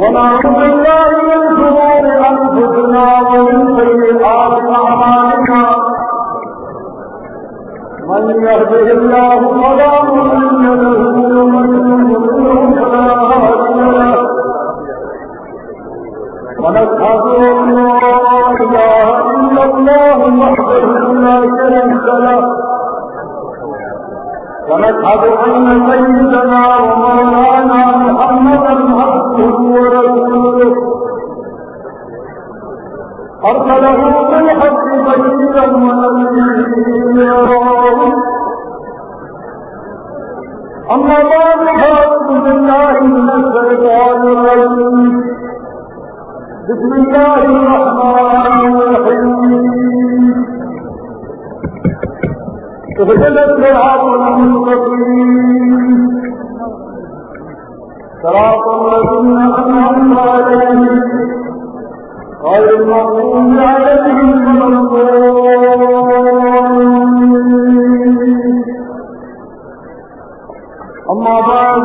ونعوذ بالله من شرور انفسنا ومن سيئات اعمالنا من يهده الله فلا مضل له ومن يضلل فلا ونشهد ان لا إله إلا الله وحده لا شريك له. ونشهد أن سيدنا ومولانا محمدا عبده ورسوله. أرسله بالحق بشيرا ونذيرا أما بعد فاعوذ بالله من الشيطان الرجيم. بسم الله الرحمن الرحيم. اهدنا الصراط المستقيم. صراط الذين انعمت عليهم غير المغضوب عليهم ولا الضالين. أما بعد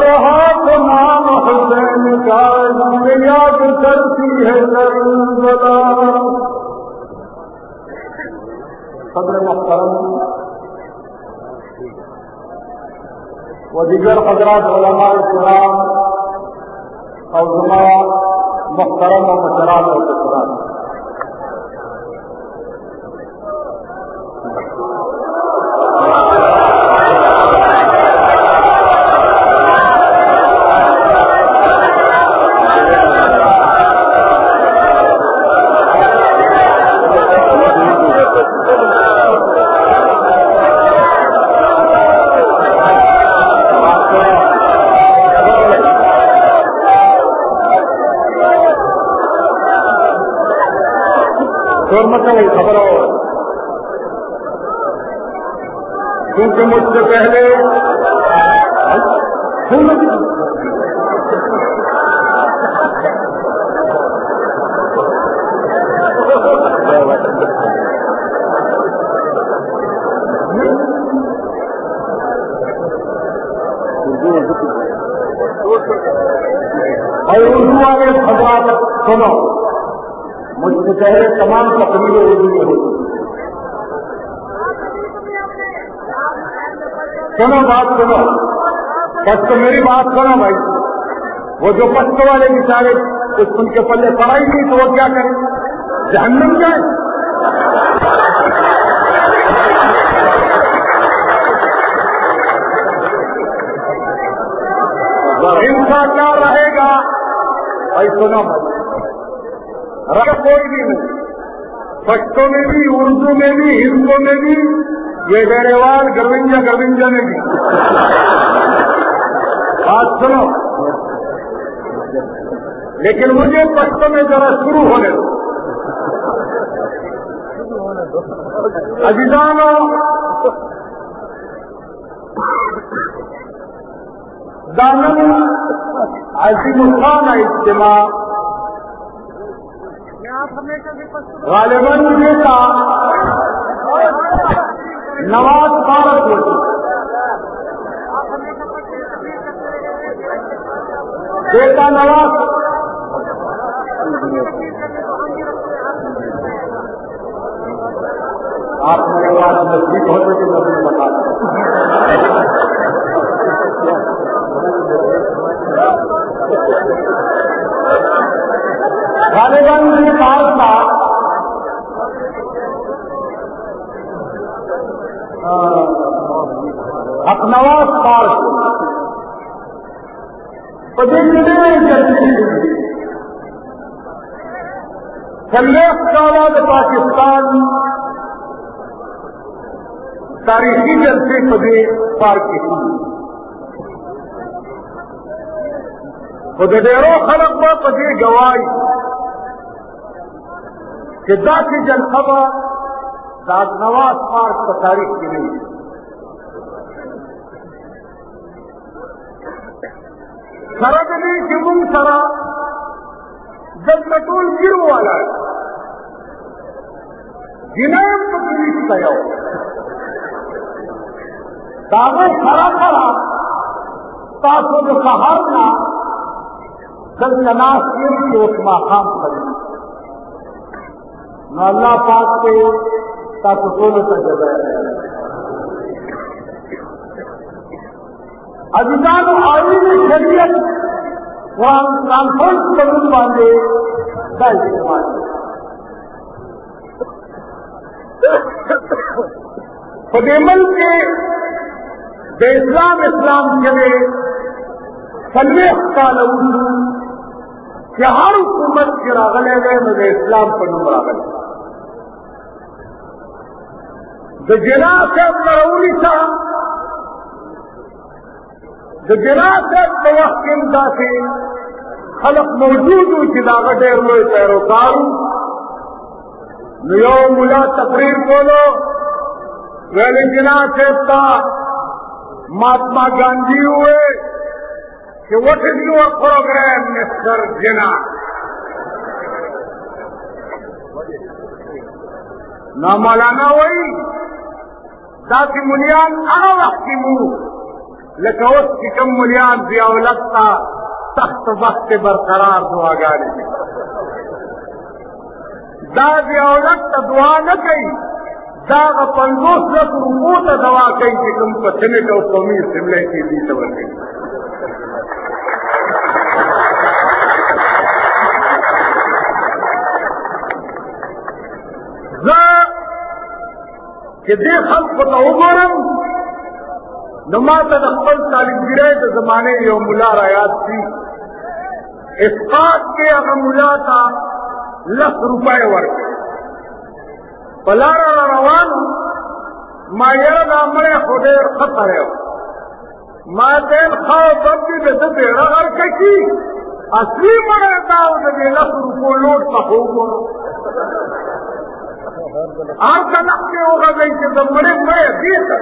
رہا وذكر حضرات علماء الكرام أو زمان محترم ومسرات وكسرات اور کسرات مطلب خبر ہو کیونکہ مجھ سے پہلے اور اردو والے پہلے تمام تقریریں اردو میں ہوتی سنو بات سنو۔ بس میری بات سنو بھائی۔ وہ جو پشتوں والے بچارے کچھ ان کے پلے پڑھائی نہیں تو وہ کیا کریں؟ جہنم جائیں۔ ہنسا کیا رہے گا؟ بھائی، سنو بھائی رہ کوئی بھی نہیں پشتوں میں بھی، اردو میں بھی، ہندو میں بھی۔ یہ گڑےوال گرونجا گرونجا میں بھی۔ بات سنو۔ لیکن مجھے پشتوں میں ذرا شروع ہونے دو۔ عزیزانو، دامن عظیم الخان اجتماع۔ غالباً بیٹا نواز پارک ہوتی بیٹا نواز آپ میرے پاس نزدیک ہوتے تو میں بتا دوں غالباً یہ پاس تھا۔ اپنواس پارک سلیف سالہ پاکستان۔ تاریخی جلسے پدے پارک کی خود ڈیرو خلق با پدے گوائی کہ دا کی داد نواز پارک پر تاریخ کی نہیں سرد نہیں کہ سرا، جب نٹول گرو والا ہے۔ جنہیں تکلیف کیا داغے کھڑا کھڑا تاکہ جو سہار جب نماز کے لیے اس مقام کریں نو الله پاک ته تاسو ټول ته جزا عزیزانو آئین شریعت قرآن کانفرنس قانون باندې دا استعمال په دې ملک کې د اسلام اسلام چلے سلیخ کال وروسته چې هر حکومت کې راغلی دی نو د اسلام په نوم راغلی. د جنا صاحب سره ونیسه د جنا صاحب په وخت کې داسې خلق موجود و چې د هغه ډېر لوی پیروکار نو یو ملا تقریر کولو ویلې جنا صاحب ته مہاتما گاندھی ہوئے کہ what is your programme mister Jinnah. نہ مولانا وہی داسې مليان هغه وخت کې مو. لکه اوس چې کوم مليان ضیاولت ته سخت وخت برقرار دعاګانې دي. دا ضیاولت ته دعا نه کوي. دا هغه پنځوس لک روپو ته دوا کوي چې کوم په سمټ او قومي اسمبلۍ کې دي ته ورکوي. دے خلق کو تو وګورم نو ما ته د خپل طالبګرۍ د زمانه یو مولا را یاد شي اسقاط کې هغه مولا ته لس روپۍ ورکړي په لاره را روان ما یره دا مړی خو ډېر خطر یو ما تیل خواو بد دي د ده بیړه ورکړه کي اصلي مړی دا و د دې لس روپو لوټ ته خو وګورم آپ کا نقص ہوگا گئی کہ جب بڑے بڑے دیکھ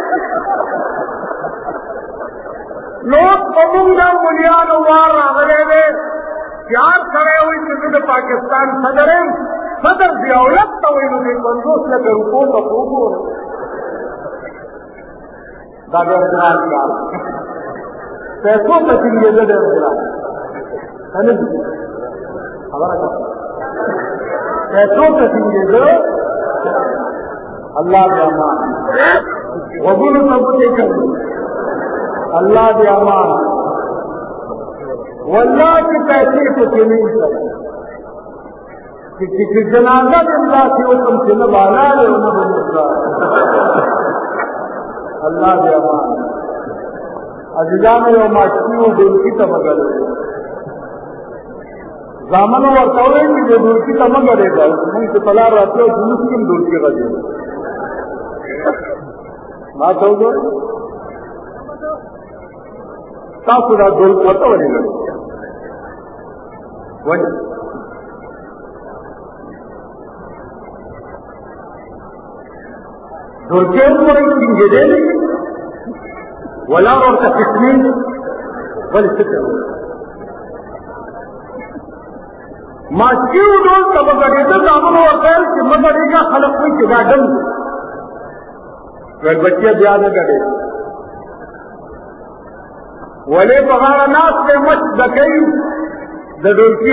لوگ پمنگا بنیاد وار رہے گے پیار کھڑے ہوئی کسی پاکستان صدر ہے۔ صدر ضیاولت تو ہوئی مجھے بندوق لگے رکو تو خوب دادا گرال کا پیسوں کا دن یہ لگے گرال ہمارا پیسوں کا دن یہ اللہ کے امان وزن سب کے کر اللہ کے امان واللہ کی پیسے کو نہیں کر کہ کسی جنازہ زندہ سے وہ تم سے نہ بالا ہے انہوں نے اللہ کے امان اجزا میں وہ ماچی وہ دل کی تمگر زامن اور سورے کی جو دل کی تمگر ہے ان سے پلا رہتے ہو جلوس کی دل کی وجہ ما ته وګورئ تاسو دا ګل پته ولې لرئ ولې ترکیه پورې ټینګېدلې ولا ورته تسلیم ولې فکر ما چې ډول ته وګړېده دا موږ ورته چې مګړېږه خلک وایي چې دا ډم ور بچے زیادہ کرے ولې په هغه ناس کې مچ دکې د ډولکی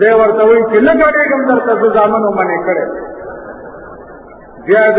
دی ورته وایي چې نه ګډېږم درته زه زامنو منې کړې. بیا د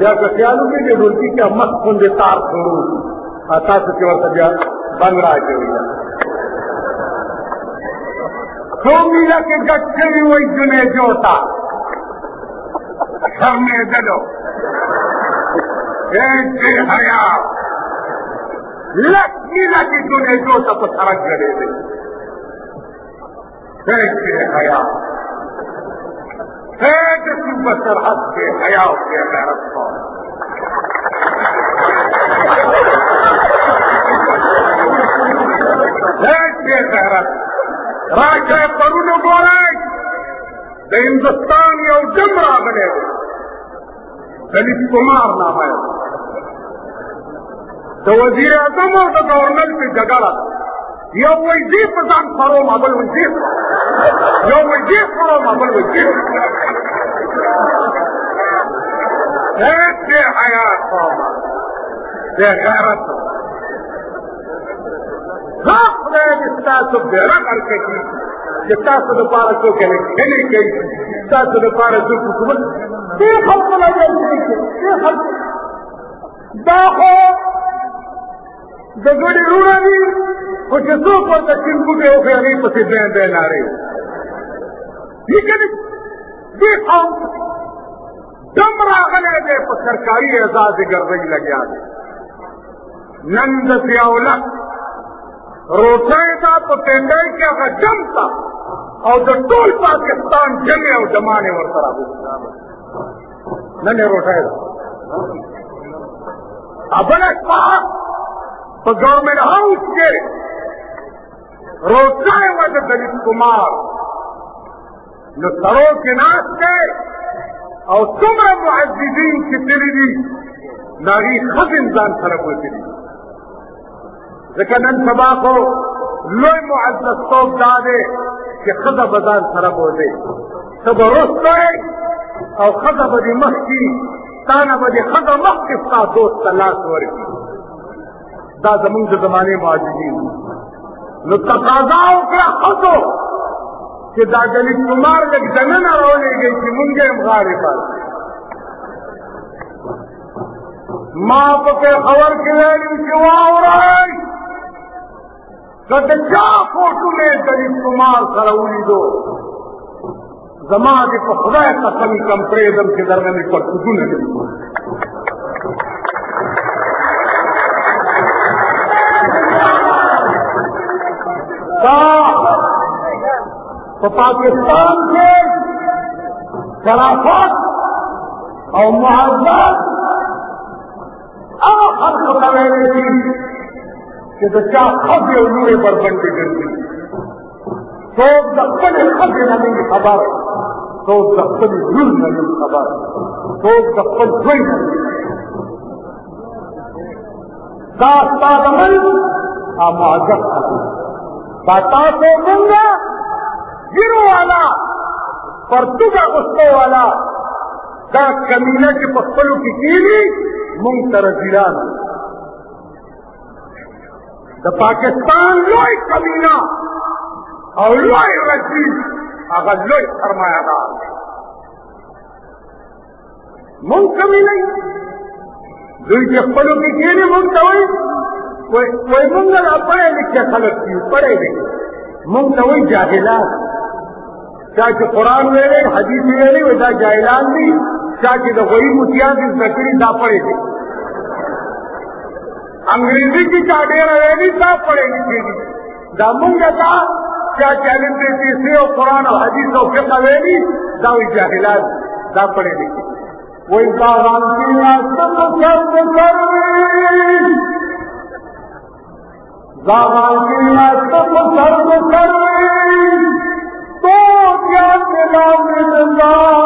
بیا په خیال کې د ډولکی کې مخ خوندې تار کړو. تاسو کې ورته بیا بند راځي څو میله کې ګټ شوي وایي جنې جوتا سر میں دلو حیا لکھ میلا کی جنے جوتا تو سڑک گڑے دے حیا سرحد کے حیا کے غیرت کو غیرت راجا پرون بولے د هندستان یو ډم راغلی دی دلیپ کمار نام یې تو وزیر أعظم أو د ګورنر کې جګړه یو وایي دې په ځان خروم بل وایي دې مابل وایي دې خروم حیات وایي دې دې حیا قوم دې غیرت ها خدای دې تاسو بیرک ارکې چې تاسو لپاره څوک یې کلی کوي تاسو لپاره څوک حکومت دې خلکو نه دی دې خلکو دا خو د ګډي روړه دي خو چې څوک ورته چینګوټه وکړي هغې پسې بیا بیا نارې دې کنه دې قوم دم راغلی دی په سرکاري اعزاز ګرځۍ لګیا دی نن د ضیاءالله روټۍ دا په پنډای کې هغه جم تا۔ او د ټول پاکستان جمع او جمانه ورسره نن روټۍ دا ابل په ګورنمنت هاوس کې روټۍ و د دلیپ کمار. نو سرو کې ناشته او څومره معززین چې تللی دي ناغي خزم ځان سره بوتلی ځکه نن سبا خو لوی معزز څوک دا دی چې ښځه به ځان سره بوځي ته به رسته او ښځه به دې مخکې تا نه به دې ښځه مخکې ستا دوست ته لاس ورکړي دا زمونږ د زمانې معجزین۔ نو تقاضا وکړه ښځو چې دا دلیل کمار لږ دننه راولېږئ چې مونږ یې هم غاړې باسو ما پکې خبر کې ویلي چې واورئ که د چا فوټو کمار سره زما دې په قسم کم پرېږدم چې درنه مې پرتګونه دي په پاکستان کې شرافت او محبت هغه خلق ته ویلې دي چې د چا ښځې او لوڼې بربنډې ګرځي څوک د خبر څوک د خپلې لور نه خبر څوک د خپل زوی نه دا ستا د ملک معذب دا تاسو مونږه ګیرو والا پرتګه والا دا کمینه چې په خپلو کې کېږي مونږ د پاکستان لوی کمینه او لوی رزیل هغه لوی سرمایه دار مونږ کمینه دوی چې خپلو کې کېږي مونږ ته وایي وای مونږ لا پړې لیکه خلک یو پړې لیکه مونږ ته وایي جاهلان چا چې قرآن ویلې حدیث ویلې وای دا جاهلان دي چا چې د غوی متیا دي ذکرې دا پړې دي انګریزي کې چا ډېر ویلې دا پړې لیکي دي دا مونږ دا چا چې علم دې دې قرآن او حدیث او فقه ویلې دا وی جاهلان دا پړې لیکي وای دا رانتی راستو کر کر کی راستو کر کر تو کیا تلا نہ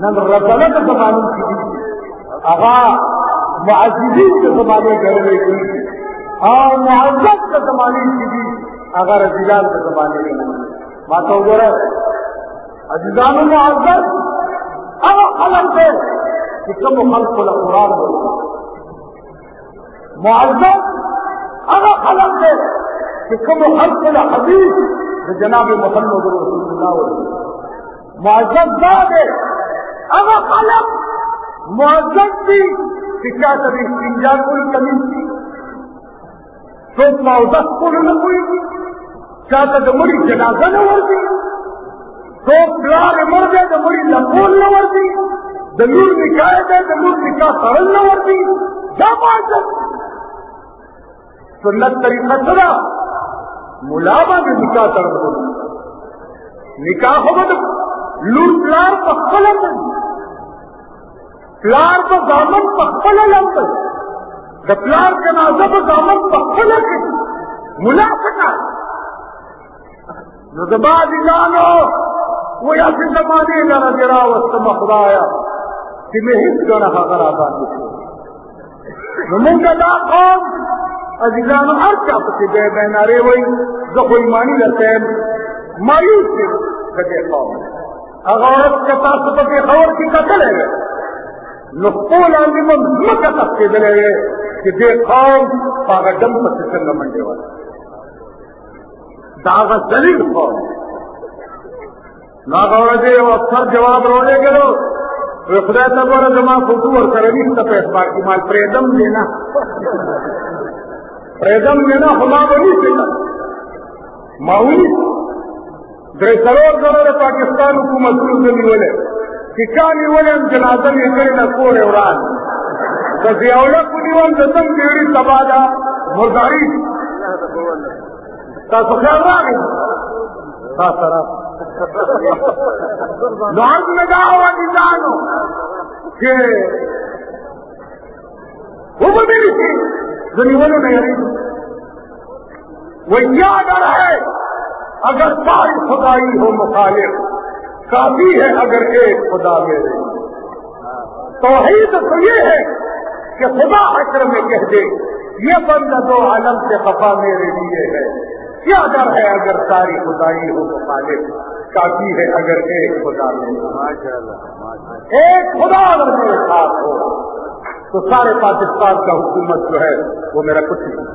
نن رسنه د زمانه کې. دي هغه معززین د زمانه ګرځي دي او معزز د زمانه کې دي. هغه رضیلان د زمانه کې دي. ما ته وګوره. عزیزان معزز هغه خلق دی. چې کوم خلق له قرآن وایي معزز هغه خلق دی. چې کوم خلق له حدیث. جناب محمد رسول الله وایي معزز دا دی. هغه خلق معزز دي چې چا ته د کمی دي څوک معزز کول نه کوي چا ته د مړي جنازه نه پلار مر دی د مړي لکول نه ورځي د لور نکاح دی د نکاح تړل نه ورځي دا سنت طریقه سره ملا باندې نکاح تړل نکاح خو به لور پلار په خپل پلار په دامن په خپل لمبل د پلار جنازه په دامن په خپل کې ملا څنګه نو د باندې ځانو و یا چې زمانه لره جرا واستم خدایا چې مه هیڅ ګڼه هغه را باندې شو نو موږ دا قوم۔ عزیزانو هر چا پسې به به نارې وای زه خو ایمانی لته مایوس یم کته قوم هغه ورځ چې تاسو په خبر کې کتلې نو خپل علم مکه تفصیلې چې دې قوم هغه دم په څنګه منډه وای دا قوم۔ نو هغه ورځ افسر جواب راوړی کړو خدای ته ګوره زما فوټو ورسره نشته اعتبار کې مال۔ پرېدم دینا پرېدم دینا خو ما به نیسي درې څلور ځله د پاکستان حکومتونو زه نیولې؟ چې چا نیولې هم جنازه مې کړې ده کور یې وران. که ضیاءالله کو نیول د دم ډېرې سبا ده؟ مرداري. تاسو خیال راغی؟ تاسو را نو عرض میں جاؤ عزیزانو کہ وہ بدلی تھی زنیولوں نے یعنی وہ کیا ڈر ہے اگر ساری خدائی ہو مخالف، کافی ہے اگر ایک خدا میرے۔ توحید تو یہ ہے کہ خدا حشر میں کہہ دے، یہ بندہ دو عالم سے خفا میرے لیے ہے۔ کیا ڈر ہے اگر ساری خدائی ہو مخالف؟ کافی ہے اگر ایک خدا میرے۔ ایک خدا اگر میرے ساتھ ہو، تو سارے پاکستان کا حکومت جو ہے، وہ میرا کچھ نہیں۔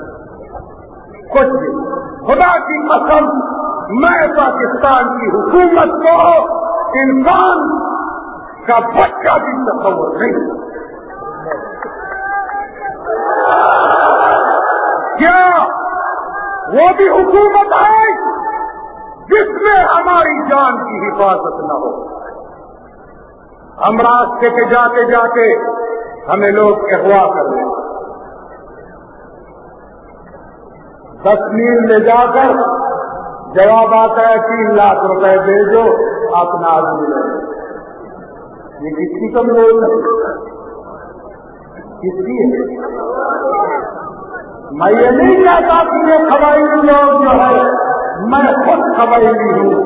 کچھ نہیں۔ خدا کی قسم میں پاکستان کی حکومت کو انسان کا بچہ بھی تصور نہیں کیا وہ بھی حکومت ہے جس میں ہماری جان کی حفاظت نہ ہو؟ ہم راستے کے جاتے جاتے ہمیں لوگ اغوا کر لیں دس میل لے جا کر جواب آتا ہے تین لاکھ روپے بھیجو، اپنا آدمی لے یہ کس کی کمزور ہے؟ کس کی ہے؟ میں یہ نہیں چاہتا کہ یہ قبائلی لوگ جو ہے میں خود قبائلی ہوں۔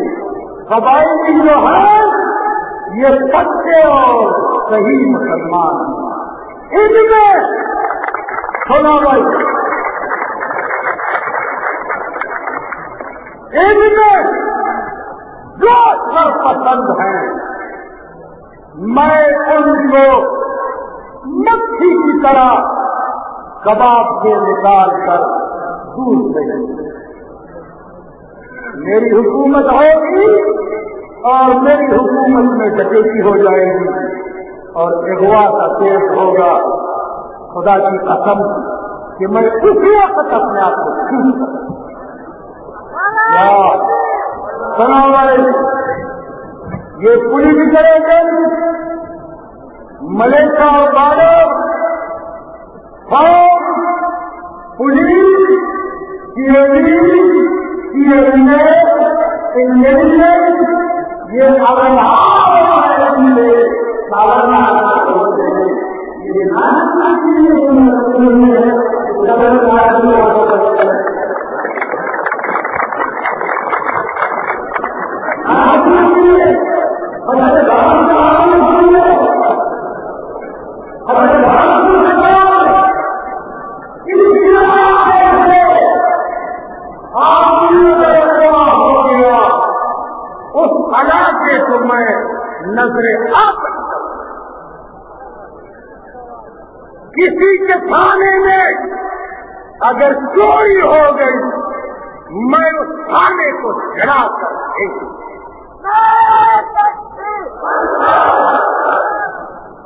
قبائلی جو ہے یہ سچے اور صحیح مسلمان ہیں۔ ان میں سونا بھائی ان میں جو سر پسند ہیں، میں ان کو مکھی کی طرح کباب سے نکال کر دور دیں میری حکومت ہوگی اور میری حکومت میں ڈکیتی ہو جائے گی اور اغوا کا کیس ہوگا۔ خدا کی قسم کہ میں اسی وقت اپنے آپ کو چھوٹ سنا والے یہ پولیس کرے گی ملیکا اور بارہ فوج پولیس انٹیلیجنس یہ اس خلا سے تو میں نظر آپ کسی کے تھانے میں اگر چوری ہو گئی میں اس تھانے کو چڑھا کر دے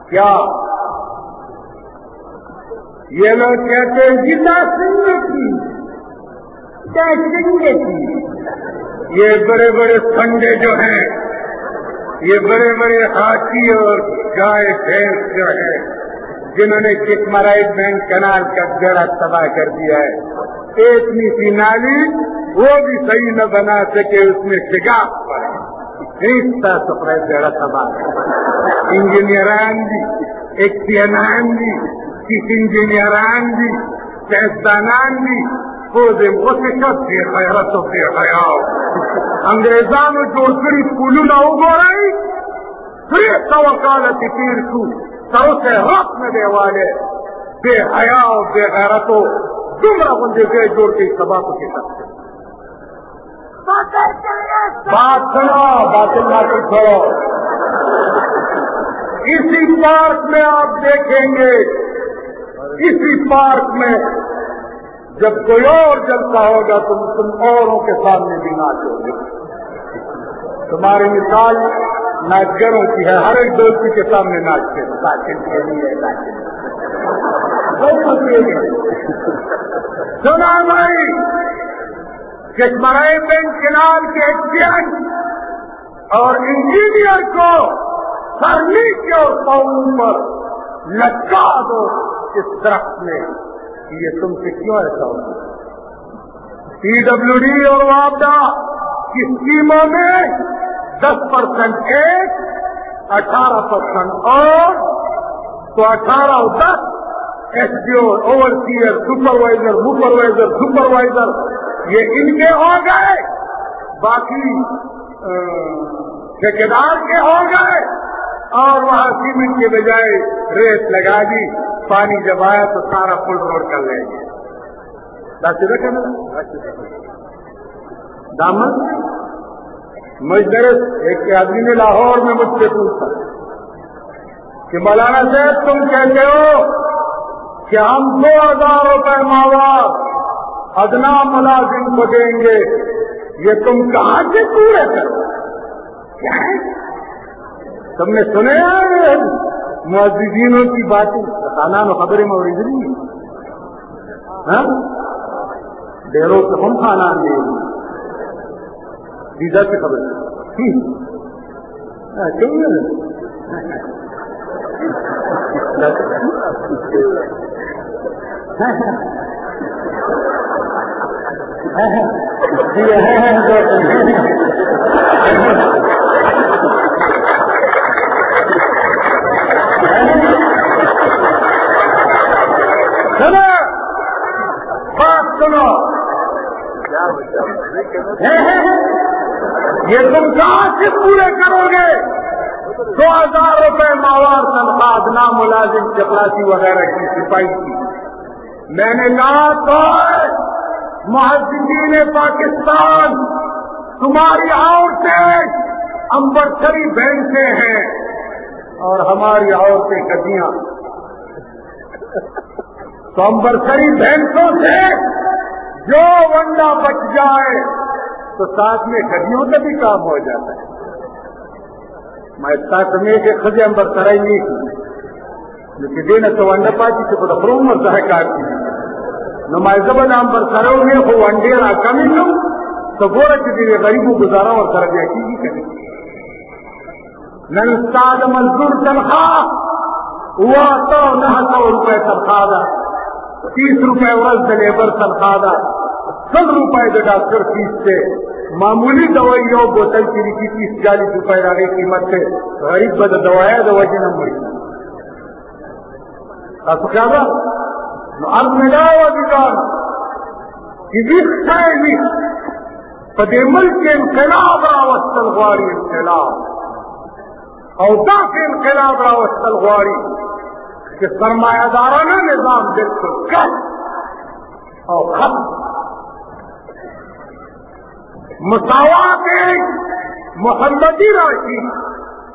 کیا یہ کہتے ہیں جیتا سنگھ کی کیا سنگھ کی یہ بڑے بڑے فنڈے جو ہیں، یہ بڑے بڑے ہاتھی اور گائے بھینس جو ہے جنہوں نے کسمرائٹ بینک کنال کا گڑا تباہ کر دیا ہے۔ اتنی سی نالی وہ بھی صحیح نہ بنا سکے، اس میں شگاف پڑے اتنا گڑا تباہ۔ انجینئران بھی ایکسینان بھی کس انجینئران بھی سائنسدانان بھی پودے وہ شکست بے خیرت و بے حیاؤ انگریزانو جوڑ کری پولو نہ اگو رہی پھر توکالت پیر کو سرو سے رات میں دے والے بے حیا غیرتو سبا بات سنو باطل باطل چھوڑو اسی پارک میں آپ دیکھیں گے اسی پارک میں جب کوئی اور جلتا ہوگا تو تم اوروں کے سامنے بھی ناچو گے تمہاری مثال ناچگروں کی ہے، ہر ایک دوستی کے سامنے ناچتے سنا بھائی کشمرائی بینک کنال کے ایکسیڈنٹ اور انجینئر کو فرنیچر اور پاؤں پر لٹکا دو۔ اس درخت میں؟ یہ تم سے کیوں ایسا ہوگا پی ڈبلو ڈی اور واپڈا کی اسکیموں میں دس پرسینٹ ایک، اٹھارہ پرسینٹ اور، تو اٹھارہ اور دس S D O overseer supervisor supervisor supervisor یہ ان کے ہو گئے، باقی ٹھیکیدار کے ہو گئے۔ اور وہاں سیمنٹ کے بجائے ریت لگا دی، پانی جب آیا تو سارا فل روڈ کر لیں گے دامن مجدرس ایک آدمی نے لاہور میں مجھ سے پوچھا کہ مولانا صاحب، تم کہتے ہو کہ ہم دو ہزار روپے ماں باپ ادنا ملازم کو دیں گے؟ یہ تم کہاں سے پورے کرو کیا ہے؟ تم نے سنے معذینوں کی باتیں بتانا نو خبریں میں اوریجنی ہاں ڈیروں سے ہم کھانا دیں دیدا یہ تم کہاں سے پورے کرو گے؟ دو ہزار روپے ماوار تنخواہ نام ملازم چپراسی وغیرہ کی سپاہی کی۔ میں نے کہا تو محدودین پاکستان، تمہاری عورتیں امبرسری بینکیں ہیں اور ہماری عورتیں کدیاں۔ تو امبرسری بینکوں سے جو ونڈا بچ جائے تو ساتھ میں گڈیوں کا بھی کام ہو جاتا ہے۔ میں ساتھ میں کہ خود امبر سرائی نہیں کی لیکن دینا تو ونڈا پاتی سے خود اپروم مرتا ہے کاٹی نمائزہ بنا امبر سرو میں وہ ونڈے را کمی لوں تو گورا چیزیں غریبوں گزارا اور سر دیا کی کریں نن استاد مزدور تنخواہ، ہوا تو نہ سو روپے تنخواہ دا۔ تیس روپے ورز لیبر تنخواہ دا روپئے جو ڈاکٹر فیس سے معمولی دوائی ہو بوتل کی لکھی تیس چالیس روپئے آگے قیمت سے غریب بد دوایا دوا جی نمبر آپ اب ملا ہوا دکان پدے ملک کے انقلاب راوستل غواری انقلاب. اور دا کے انقلاب راوستل غواری کہ سرمایہ دارانہ نظام بالکل کم اور ختم مساوات محمدی راشی،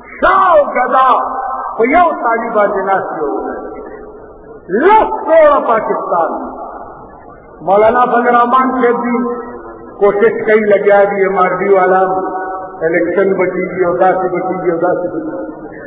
شاہ گدا، تو یہ طالبہ جناسی ہو گئے۔ لکھ توڑا پاکستان۔ مولانا فضل رحمان سے بھی کوشش کئی لگیا دی ایم آر ڈی والا، الیکشن بچی گی ادا سے بچی گی ادا سے بچی